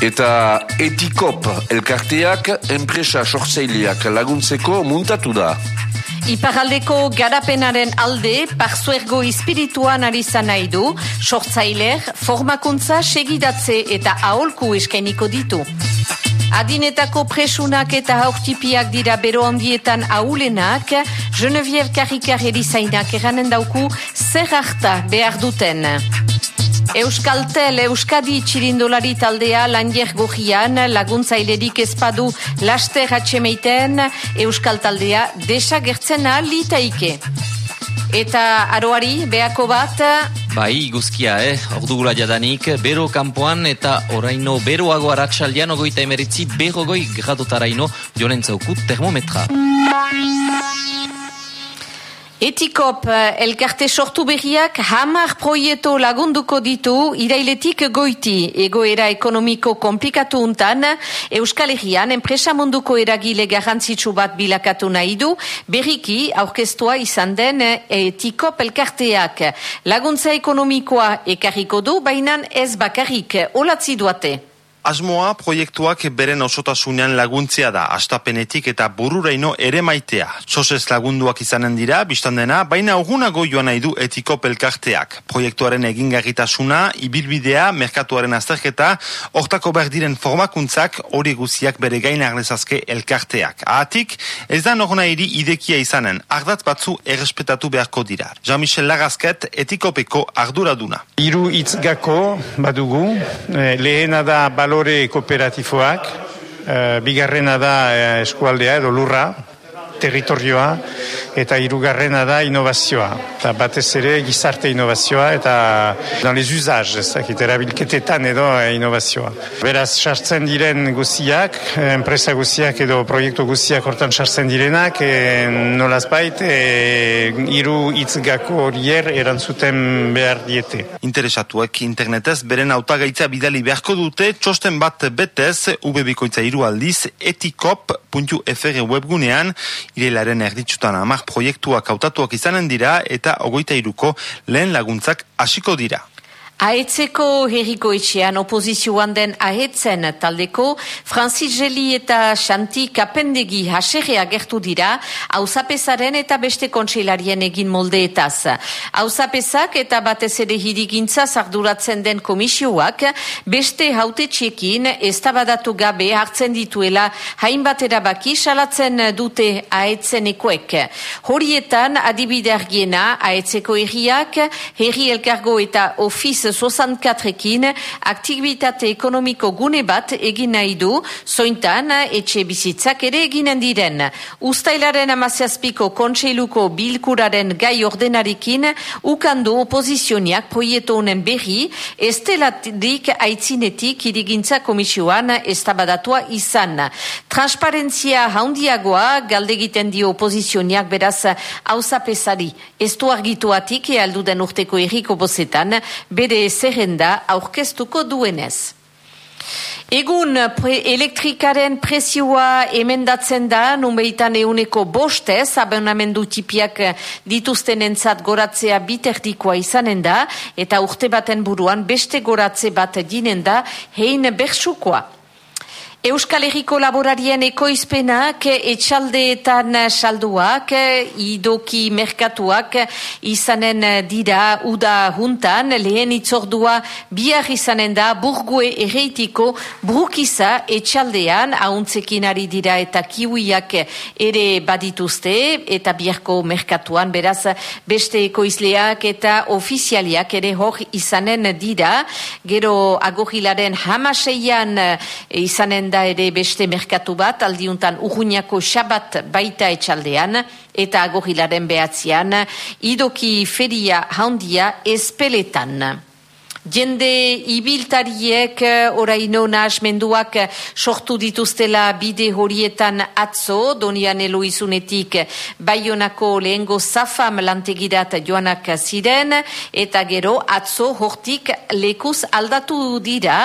Eta etikop elkarteak enpresa sortzeileak laguntzeko muntatu da. Iparaldeko garapenaren alde, parzuergo espirituan ari nahi du, sortzailer, formakuntza, segidatze eta aholku eskainiko ditu. Adinetako presunak eta haurtipiak dira bero handietan aulenak, Genevieve Karikar erizainak eranen dauku zer harta behar duten. Euskaltel Euskadi txirindolari taldea lanjer gogian laguntzailerik ezpadu laster atxemeiten Euskal taldea desagertzena litaike. Eta aroari, beako bat... Bai, guzkia, eh? Ordugula jadanik, bero kanpoan eta oraino beroago aratsaldian ogoita emeritzi berogoi gradotaraino jonen zauku termometra. Etikop eh, elkarte sortu berriak hamar proieto lagunduko ditu irailetik goiti egoera ekonomiko komplikatu untan Euskal Herrian enpresa munduko eragile garrantzitsu bat bilakatu nahi du berriki aurkestua izan den etikop elkarteak laguntza ekonomikoa ekarriko du bainan ez bakarrik olatzi duate. Asmoa proiektuak beren osotasunean laguntzea da, astapenetik eta bururaino ere maitea. Txosez lagunduak izanen dira, biztan dena, baina ogunago joan nahi du etiko pelkarteak. Proiektuaren egingarritasuna, ibilbidea, merkatuaren azterketa, hortako behar diren formakuntzak hori guziak bere gain arlezazke elkarteak. Ahatik, ez da norna iri idekia izanen, ardat batzu errespetatu beharko dira. Jean-Michel Lagazket, etikopeko arduraduna. Iru itzgako badugu, eh, lehena da balore kooperatifoak, uh, bigarrena da uh, eskualdea edo lurra, territorioa, eta hirugarrena da inovazioa. Eta batez ere gizarte inovazioa eta dans les usages, ez dakit, erabilketetan edo inovazioa. Beraz, sartzen diren guziak, enpresa guziak edo proiektu guziak hortan sartzen direnak, e, nolaz bait, e, iru itzgako horier erantzuten behar diete. Interesatuak internetez beren autagaitza bidali beharko dute, txosten bat betez, ubebikoitza iru aldiz, etikop.fr webgunean, irelaren erditsutan amak proiektuak hautatuak izanen dira eta ogoita iruko lehen laguntzak hasiko dira. Aetzeko herriko etxean opozizioan den aetzen taldeko, Francis Geli eta Xanti Kapendegi haserrea gertu dira, hausapesaren eta beste kontseilarien egin moldeetaz. Hausapesak eta batez ere hirigintza zarduratzen den komisioak, beste haute txekin gabe hartzen dituela hainbat erabaki salatzen dute aetzen ekoek. Horietan adibide argiena aetzeko herriak, herri elkargo eta ofiz 64ekin aktivitate ekonomiko gune bat egin nahi du, zointan etxe bizitzak ere eginen diren. Uztailaren amaziazpiko kontseiluko bilkuraren gai ordenarikin ukandu opozizioniak proieto honen berri, estelatik aitzinetik irigintza komisioan estabadatua izan. Transparentzia haundiagoa galdegiten dio opozizioniak beraz hausapesari. Ez du argituatik ealduden urteko erriko bozetan, bere zerrenda aurkeztuko duenez. Egun elektrikaren presioa emendatzen da, numeitan euneko bostez, abonamendu tipiak dituzten entzat goratzea biterdikoa izanen da, eta urte baten buruan beste goratze bat dinen da, hein bersukoa. Euskal Herriko laborarien ekoizpenak etxaldeetan salduak, idoki merkatuak izanen dira uda juntan, lehen itzordua bihar izanen da burgue erreitiko brukiza etxaldean, hauntzekin ari dira eta kiwiak ere badituzte, eta biharko merkatuan, beraz beste ekoizleak eta ofizialiak ere hor izanen dira, gero agogilaren hamaseian izanen da ere beste merkatu bat, aldiuntan urruñako xabat baita etxaldean, eta agogilaren behatzean, idoki feria handia espeletan. Jende ibiltariek eh, oraino nahasmenduak eh, sortu dituztela bide horietan atzo, donian eloizunetik baionako lehengo zafam lantegirat joanak ziren, eta gero atzo hortik lekuz aldatu dira,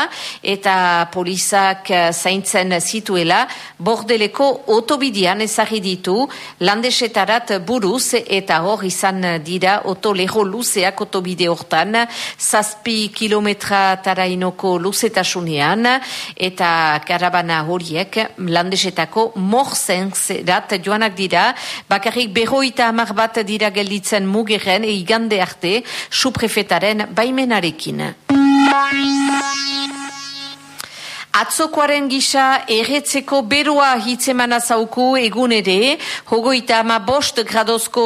eta polizak eh, zaintzen zituela, bordeleko otobidian ezagri ditu, landesetarat buruz, eta hor izan dira oto leho luzeak otobide hortan, zazpi kilometra tarainoko luzetasunean eta karabana horiek landesetako morzen zerat joanak dira, bakarrik berroita amar bat dira gelditzen mugeren igande arte suprefetaren baimenarekin. Atzokoaren gisa erretzeko berua hitzemana zauku egun ere, hogoita ama bost gradozko,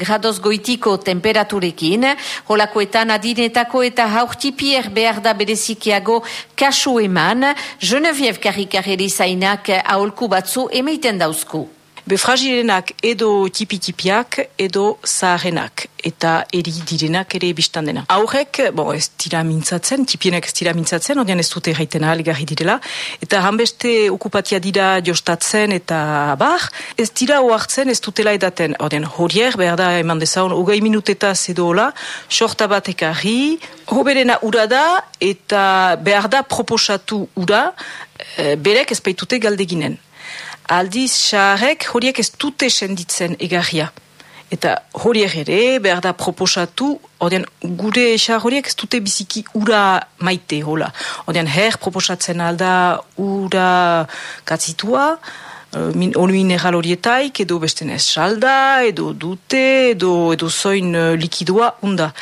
gradoz goitiko temperaturekin, holakoetan adinetako eta haurtipier behar da berezikiago kasu eman, Genevieve Karrikarri zainak aholku batzu emeiten dauzku. Befragilenak edo tipi-tipiak edo zaharenak eta eri direnak ere biztan dena. Aurrek, bon, ez dira mintzatzen, tipienek ez dira mintzatzen, odian ez dute gaiten ahaligarri direla, eta hanbeste okupatia dira jostatzen eta bar, ez dira oartzen ez dutela edaten. Odian horier, behar da eman dezaun, hogei minutetaz edo hola, sorta bat ekarri, hoberena ura da, eta behar da proposatu ura, e, berek ez baitute galdeginen aldiz xarek horiek ez dute senditzen egarria. Eta horiek ere, behar da proposatu, odian gure xar horiek ez dute biziki ura maite, hola. Odian her proposatzen alda ura katzitua, uh, mineral horietaik, edo beste ez salda, edo dute, edo, edo zoin uh, likidua, unda.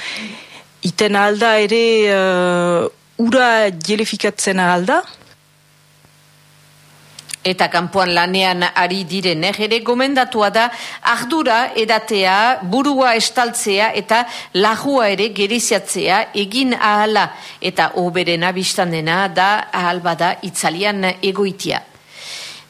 Iten alda ere uh, ura jelefikatzen alda, Eta kanpoan lanean ari diren ere gomendatua da ardura edatea, burua estaltzea eta lagua ere geriziatzea egin ahala. Eta oberena biztan dena da ahalbada itzalian egoitia.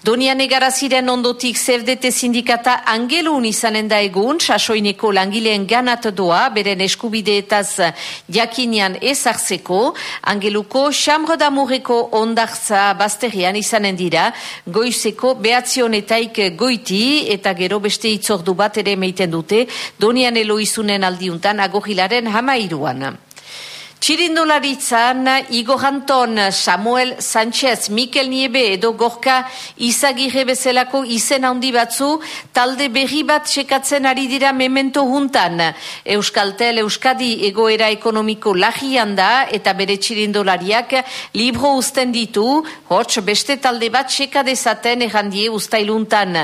Donian egaraziren ondotik zerdete sindikata angelun izanen da egun, sasoineko langileen ganat doa, beren eskubideetaz jakinian ezartzeko, angeluko xamro damureko ondartza bazterian izanen dira, goizeko behatzionetaik goiti eta gero beste itzordu bat ere meiten dute, Donian eloizunen aldiuntan agogilaren hamairuan. Txirindularitzan, Igo Anton, Samuel Sánchez, Mikel Niebe edo Gorka izagirre bezalako izen handi batzu, talde berri bat sekatzen ari dira memento juntan. Euskaltel Euskadi egoera ekonomiko lagian da eta bere txirindulariak libro uzten ditu, hots beste talde bat sekadezaten errandie ustailuntan.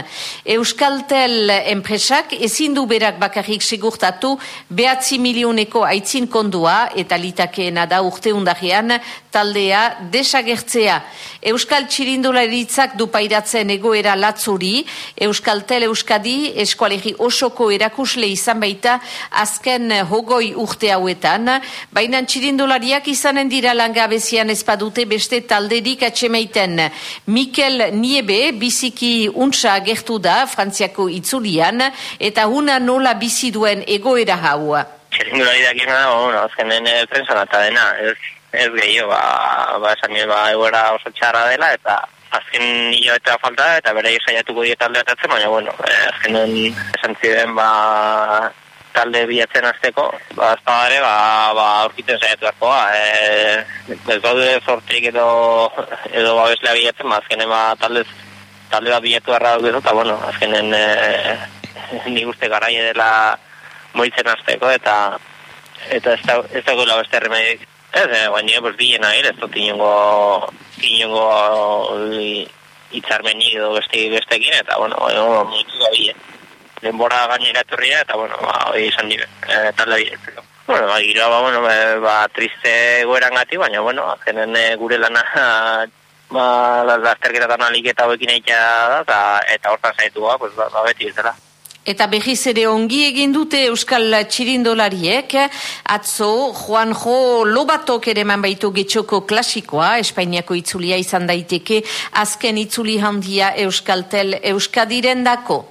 Euskaltel enpresak ezin du berak bakarrik segurtatu behatzi milioneko aitzin kondua eta litak litzakeena da urte undajean taldea desagertzea. Euskal Txirindularitzak dupairatzen egoera latzuri, Euskal Tele Euskadi eskualegi osoko erakusle izan baita azken hogoi urte hauetan, baina Txirindulariak izanen dira langabezian ezpadute beste talderik atxemeiten. Mikel Niebe biziki untsa gertu da Frantziako itzulian eta huna nola bizi duen egoera haua txerindulari dakina da, bueno, azkenen e, prensa nata dena, ez, ez gehiago, ba, ba, esan ba, egoera oso txarra dela, eta azken nio eta falta, eta bere saiatuko diet talde atatzen, baina, bueno, e, azkenen esan ziren, ba, talde bilatzen azteko, ba, ez da ba, ba, aurkiten saiatu dago, e, ez daude zortzik edo, edo ba, bezlea bilatzen, ba, azkenen, ba, talde, talde bat bilatu harra dugu, eta, bueno, azkenen, e, nik uste garaia dela, moitzen azteko, eta eta ez da, ez da beste erremedik. Ez, eh, baina, pues, bilen nahi, ez dut inongo, inongo itzarmenik edo beste bestekin, eta, bueno, bueno moitzen da bilen. Denbora gainera etorria, eta, bueno, ba, hori izan nire, e, talde bilen. Bueno, ba, gira, ba, bueno, ba, ba triste goeran gati, baina, bueno, azkenen e, gure lana, ba, lazterketatan aliketa hoekin eitea da, eta hortan zaitu, ba, pues, ba, ba beti ez dela. Eta behiz ere ongi egin dute Euskal Txirindolariek, atzo Juanjo Lobatok ere man baitu getxoko klasikoa, Espainiako itzulia izan daiteke, azken itzuli handia Euskaltel Euskadiren dako.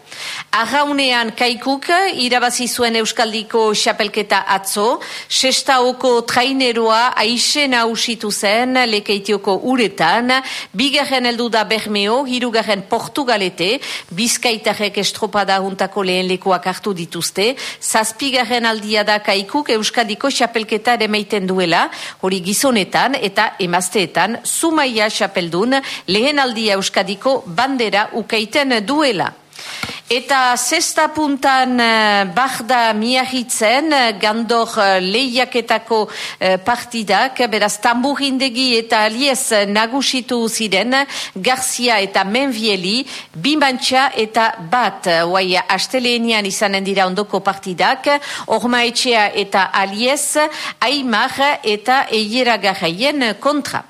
Arraunean kaikuk irabazi zuen Euskaldiko xapelketa atzo, sestaoko traineroa aixen hausitu zen lekeitioko uretan, bigarren heldu da Bermeo, hirugarren Portugalete, bizkaitarek estropada juntako lehen lekoak hartu dituzte, zazpigarren aldia da kaikuk Euskadiko xapelketa ere meiten duela, hori gizonetan eta emazteetan, sumaia xapeldun lehen aldia Euskadiko bandera ukaiten duela. Eta zesta puntan uh, barda miahitzen gandor uh, lehiaketako uh, partidak, beraz tamburindegi eta aliez nagusitu ziren, Garzia eta Menvieli, bimantxa eta bat, oai asteleenian izanen dira ondoko partidak, orma etxea eta aliez, aimar eta eiera kontra.